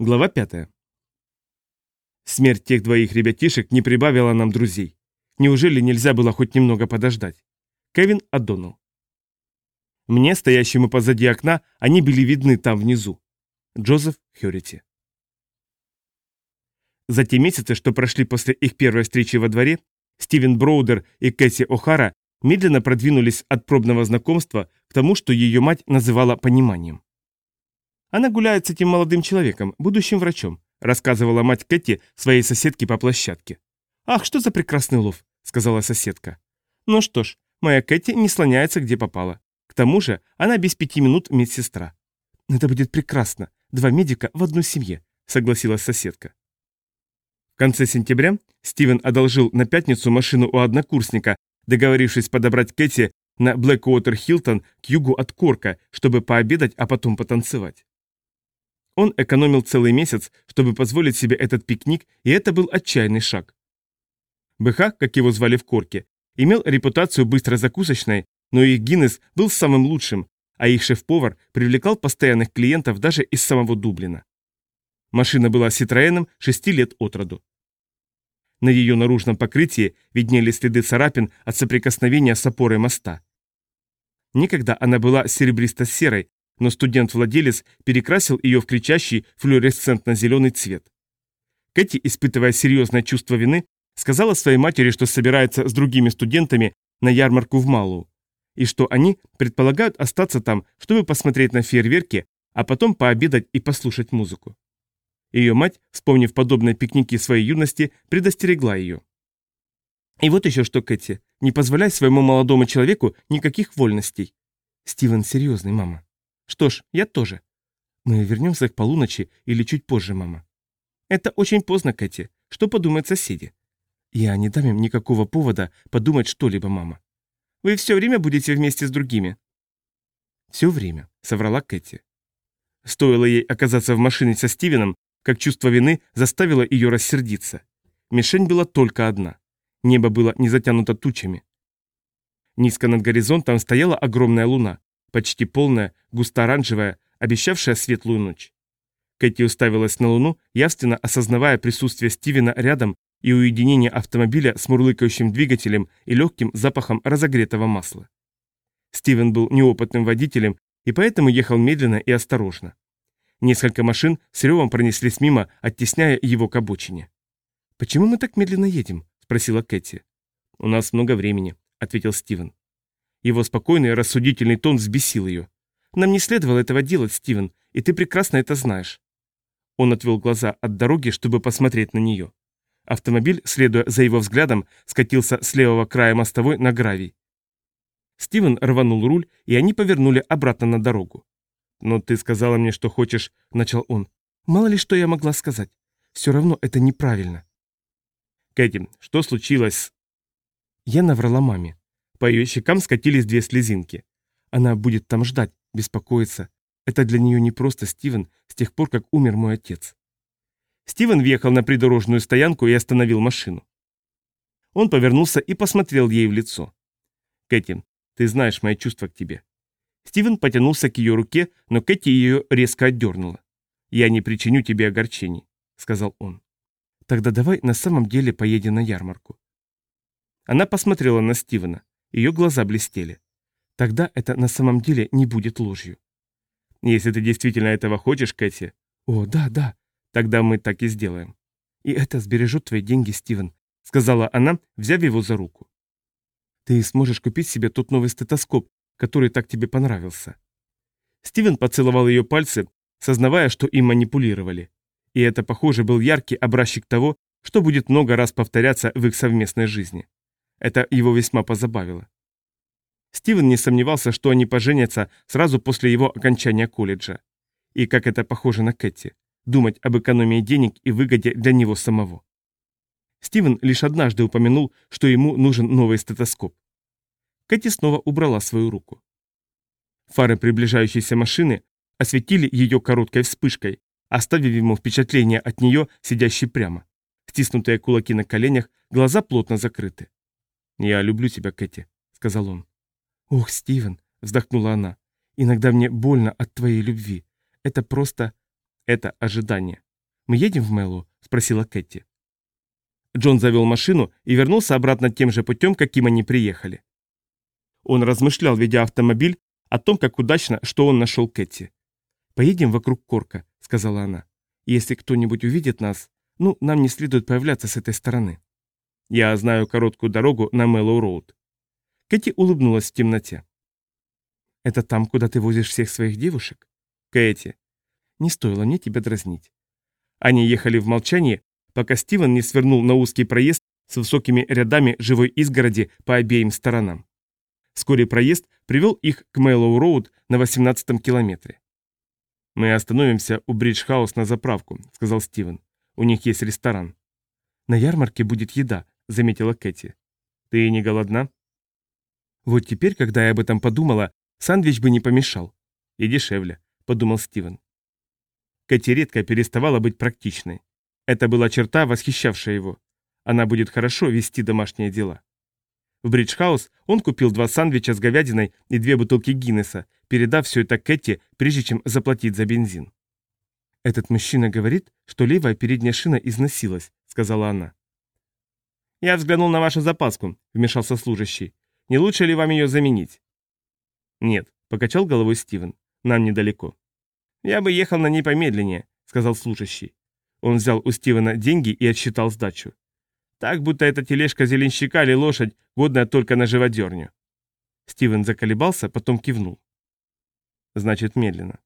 Глава 5. Смерть тех двоих ребятишек не прибавила нам друзей. Неужели нельзя было хоть немного подождать? Кевин Аддонал. Мне, стоящему позади окна, они были видны там внизу. Джозеф Хёрити. За те месяцы, что прошли после их первой встречи во дворе, Стивен Броудер и Кэсси О'Хара медленно продвинулись от пробного знакомства к тому, что ее мать называла пониманием. Она гуляет с этим молодым человеком, будущим врачом, рассказывала мать Кэти своей соседке по площадке. «Ах, что за прекрасный лов», — сказала соседка. «Ну что ж, моя Кэти не слоняется, где попала. К тому же она без пяти минут медсестра». «Это будет прекрасно. Два медика в одной семье», — согласилась соседка. В конце сентября Стивен одолжил на пятницу машину у однокурсника, договорившись подобрать Кэти на Блэквотер Хилтон к югу от Корка, чтобы пообедать, а потом потанцевать. Он экономил целый месяц, чтобы позволить себе этот пикник, и это был отчаянный шаг. БХ, как его звали в Корке, имел репутацию быстрой закусочной, но их Гиннес был самым лучшим, а их шеф-повар привлекал постоянных клиентов даже из самого Дублина. Машина была Ситроеном 6 лет от роду. На ее наружном покрытии виднели следы царапин от соприкосновения с опорой моста. Никогда она была серебристо-серой, но студент-владелец перекрасил ее в кричащий флуоресцентно-зеленый цвет. Кэти, испытывая серьезное чувство вины, сказала своей матери, что собирается с другими студентами на ярмарку в Малу, и что они предполагают остаться там, чтобы посмотреть на фейерверки, а потом пообедать и послушать музыку. Ее мать, вспомнив подобные пикники своей юности, предостерегла ее. И вот еще что, Кэти, не позволяй своему молодому человеку никаких вольностей. Стивен серьезный, мама. Что ж, я тоже. Мы вернемся к полуночи или чуть позже, мама. Это очень поздно, Кэти. Что подумают соседи? Я не дам им никакого повода подумать что-либо, мама. Вы все время будете вместе с другими. Все время, соврала Кэти. Стоило ей оказаться в машине со Стивеном, как чувство вины заставило ее рассердиться. Мишень была только одна. Небо было не затянуто тучами. Низко над горизонтом стояла огромная луна, почти полная, густо-оранжевая, обещавшая светлую ночь. Кэти уставилась на луну, явственно осознавая присутствие Стивена рядом и уединение автомобиля с мурлыкающим двигателем и легким запахом разогретого масла. Стивен был неопытным водителем и поэтому ехал медленно и осторожно. Несколько машин с ревом пронеслись мимо, оттесняя его к обочине. «Почему мы так медленно едем?» – спросила Кэти. «У нас много времени», – ответил Стивен. Его спокойный, рассудительный тон взбесил ее. «Нам не следовало этого делать, Стивен, и ты прекрасно это знаешь». Он отвел глаза от дороги, чтобы посмотреть на нее. Автомобиль, следуя за его взглядом, скатился с левого края мостовой на гравий. Стивен рванул руль, и они повернули обратно на дорогу. «Но ты сказала мне, что хочешь...» — начал он. «Мало ли что я могла сказать. Все равно это неправильно». «Кэти, что случилось?» Я наврала маме. По ее щекам скатились две слезинки. Она будет там ждать, беспокоиться. Это для нее не просто Стивен с тех пор, как умер мой отец. Стивен въехал на придорожную стоянку и остановил машину. Он повернулся и посмотрел ей в лицо. «Кэти, ты знаешь мои чувства к тебе». Стивен потянулся к ее руке, но Кэти ее резко отдернула. «Я не причиню тебе огорчений», — сказал он. «Тогда давай на самом деле поедем на ярмарку». Она посмотрела на Стивена. Ее глаза блестели. Тогда это на самом деле не будет ложью. Если ты действительно этого хочешь, Кэти... О, да, да. Тогда мы так и сделаем. И это сбережет твои деньги, Стивен, сказала она, взяв его за руку. Ты сможешь купить себе тот новый стетоскоп, который так тебе понравился. Стивен поцеловал ее пальцы, сознавая, что им манипулировали. И это, похоже, был яркий образчик того, что будет много раз повторяться в их совместной жизни. Это его весьма позабавило. Стивен не сомневался, что они поженятся сразу после его окончания колледжа. И как это похоже на Кэти, думать об экономии денег и выгоде для него самого. Стивен лишь однажды упомянул, что ему нужен новый стетоскоп. Кэти снова убрала свою руку. Фары приближающейся машины осветили ее короткой вспышкой, оставив ему впечатление от нее, сидящей прямо. Стиснутые кулаки на коленях, глаза плотно закрыты. «Я люблю тебя, Кэти», — сказал он. «Ох, Стивен», — вздохнула она, — «иногда мне больно от твоей любви. Это просто... это ожидание», «Мы едем в Мэллоу?» – спросила Кэти. Джон завел машину и вернулся обратно тем же путем, каким они приехали. Он размышлял, ведя автомобиль, о том, как удачно, что он нашел Кэти. «Поедем вокруг Корка», — сказала она. «Если кто-нибудь увидит нас, ну, нам не следует появляться с этой стороны». «Я знаю короткую дорогу на Мэллоу-Роуд». Кэти улыбнулась в темноте. «Это там, куда ты возишь всех своих девушек?» «Кэти». «Не стоило мне тебя дразнить». Они ехали в молчании, пока Стивен не свернул на узкий проезд с высокими рядами живой изгороди по обеим сторонам. Вскоре проезд привел их к Мэллоу-Роуд на 18-м километре. «Мы остановимся у Бридж-хаус на заправку», — сказал Стивен. «У них есть ресторан». «На ярмарке будет еда», — заметила Кэти. «Ты не голодна?» «Вот теперь, когда я об этом подумала, сандвич бы не помешал. И дешевле», — подумал Стивен. Кэти редко переставала быть практичной. Это была черта, восхищавшая его. Она будет хорошо вести домашние дела. В Бриджхаус он купил два сандвича с говядиной и две бутылки Гиннеса, передав все это Кэти, прежде чем заплатить за бензин. «Этот мужчина говорит, что левая передняя шина износилась», — сказала она. «Я взглянул на вашу запаску», — вмешался служащий. «Не лучше ли вам ее заменить?» «Нет», — покачал головой Стивен. «Нам недалеко». «Я бы ехал на ней помедленнее», — сказал служащий. Он взял у Стивена деньги и отсчитал сдачу. Так, будто эта тележка зеленщика или лошадь, годная только на живодерню. Стивен заколебался, потом кивнул. Значит, медленно.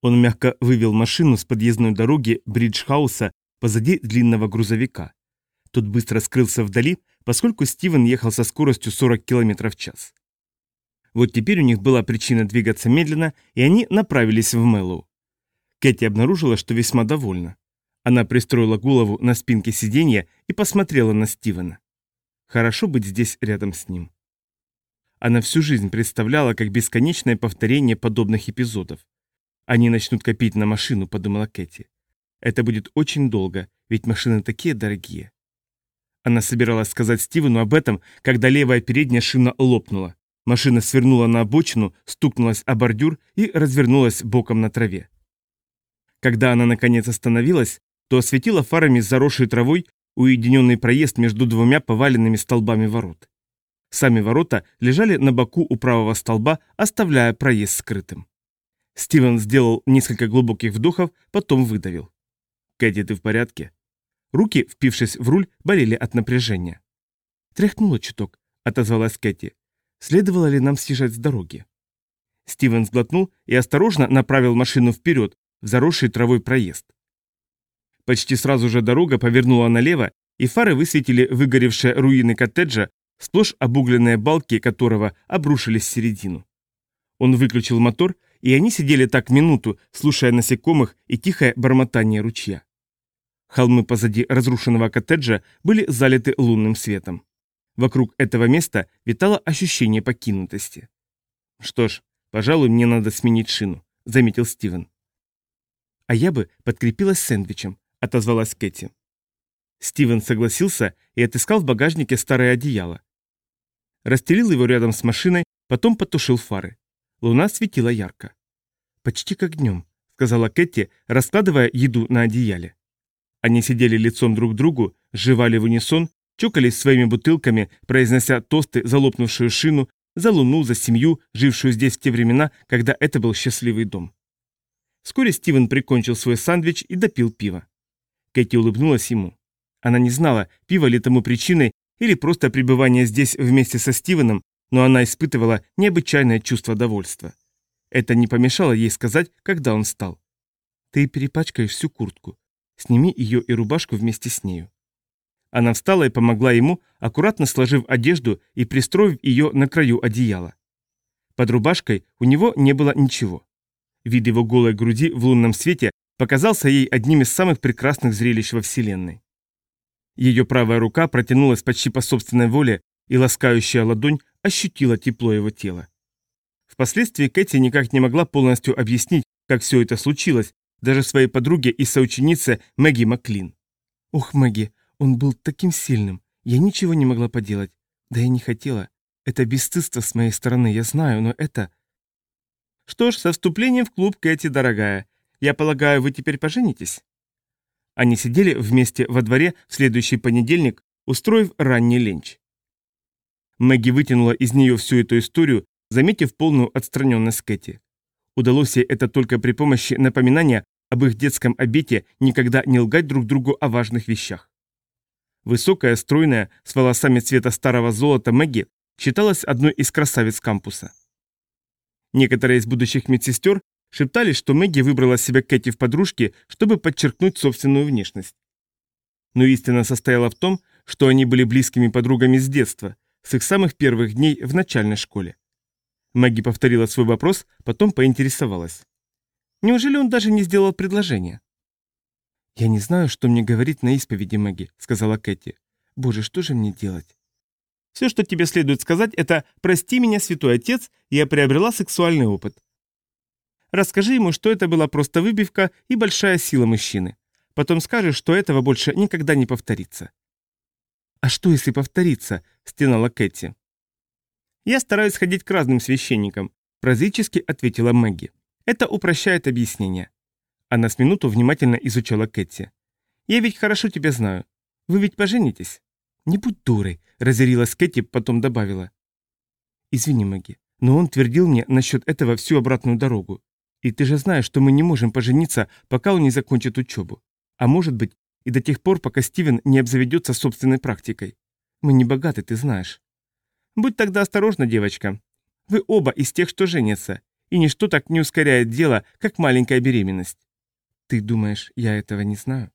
Он мягко вывел машину с подъездной дороги Бриджхауса позади длинного грузовика. Тот быстро скрылся вдали, поскольку Стивен ехал со скоростью 40 км в час. Вот теперь у них была причина двигаться медленно, и они направились в Мэллоу. Кэти обнаружила, что весьма довольна. Она пристроила голову на спинке сиденья и посмотрела на Стивена. Хорошо быть здесь рядом с ним. Она всю жизнь представляла как бесконечное повторение подобных эпизодов. Они начнут копить на машину, подумала Кэти. Это будет очень долго, ведь машины такие дорогие. Она собиралась сказать Стивену об этом, когда левая передняя шина лопнула. Машина свернула на обочину, стукнулась о бордюр и развернулась боком на траве. Когда она наконец остановилась, то осветила фарами заросшей травой уединенный проезд между двумя поваленными столбами ворот. Сами ворота лежали на боку у правого столба, оставляя проезд скрытым. Стивен сделал несколько глубоких вдохов, потом выдавил. «Кэдди, ты в порядке?» Руки, впившись в руль, болели от напряжения. «Тряхнула чуток», — отозвалась Кэти. «Следовало ли нам съезжать с дороги?» Стивен сглотнул и осторожно направил машину вперед, в заросший травой проезд. Почти сразу же дорога повернула налево, и фары высветили выгоревшие руины коттеджа, сплошь обугленные балки которого обрушились в середину. Он выключил мотор, и они сидели так минуту, слушая насекомых и тихое бормотание ручья. Холмы позади разрушенного коттеджа были залиты лунным светом. Вокруг этого места витало ощущение покинутости. «Что ж, пожалуй, мне надо сменить шину», — заметил Стивен. «А я бы подкрепилась сэндвичем», — отозвалась Кэти. Стивен согласился и отыскал в багажнике старое одеяло. Расстелил его рядом с машиной, потом потушил фары. Луна светила ярко. «Почти как днем», — сказала Кэти, раскладывая еду на одеяле. Они сидели лицом друг к другу, жевали в унисон, чокались своими бутылками, произнося тосты за лопнувшую шину, за луну, за семью, жившую здесь в те времена, когда это был счастливый дом. Вскоре Стивен прикончил свой сандвич и допил пиво. Кэти улыбнулась ему. Она не знала, пиво ли тому причиной или просто пребывание здесь вместе со Стивеном, но она испытывала необычайное чувство довольства. Это не помешало ей сказать, когда он встал. «Ты перепачкаешь всю куртку. Сними ее и рубашку вместе с нею». Она встала и помогла ему, аккуратно сложив одежду и пристроив ее на краю одеяла. Под рубашкой у него не было ничего. Вид его голой груди в лунном свете показался ей одним из самых прекрасных зрелищ во Вселенной. Ее правая рука протянулась почти по собственной воле, и ласкающая ладонь ощутила тепло его тела. Впоследствии Кэти никак не могла полностью объяснить, как все это случилось, даже своей подруге и соученице Мэгги Маклин. «Ох, Мэгги, он был таким сильным. Я ничего не могла поделать. Да я не хотела. Это бесстыдство с моей стороны, я знаю, но это...» «Что ж, со вступлением в клуб, Кэти, дорогая, я полагаю, вы теперь поженитесь?» Они сидели вместе во дворе в следующий понедельник, устроив ранний ленч. Мэгги вытянула из нее всю эту историю, заметив полную отстраненность Кэти. Удалось ей это только при помощи напоминания об их детском обете никогда не лгать друг другу о важных вещах. Высокая, стройная, с волосами цвета старого золота Мэгги считалась одной из красавиц кампуса. Некоторые из будущих медсестер шептались, что Мэгги выбрала себе Кэти в подружки, чтобы подчеркнуть собственную внешность. Но истина состояла в том, что они были близкими подругами с детства, с их самых первых дней в начальной школе. Мэгги повторила свой вопрос, потом поинтересовалась. Неужели он даже не сделал предложение? «Я не знаю, что мне говорить на исповеди, Мэгги», — сказала Кэти. «Боже, что же мне делать?» «Все, что тебе следует сказать, это «Прости меня, святой отец, я приобрела сексуальный опыт». Расскажи ему, что это была просто выбивка и большая сила мужчины. Потом скажешь, что этого больше никогда не повторится». «А что, если повторится?» — стенала Кэти. «Я стараюсь ходить к разным священникам», — прозаически ответила Мэгги. Это упрощает объяснение. Она с минуту внимательно изучала Кэти. «Я ведь хорошо тебя знаю. Вы ведь поженитесь?» «Не будь дурой», — разъярилась Кэти, потом добавила. «Извини, Мэгги, но он твердил мне насчет этого всю обратную дорогу. И ты же знаешь, что мы не можем пожениться, пока он не закончит учебу. А может быть, и до тех пор, пока Стивен не обзаведется собственной практикой. Мы не богаты, ты знаешь. Будь тогда осторожна, девочка. Вы оба из тех, что женятся, и ничто так не ускоряет дело, как маленькая беременность. Ты думаешь, я этого не знаю?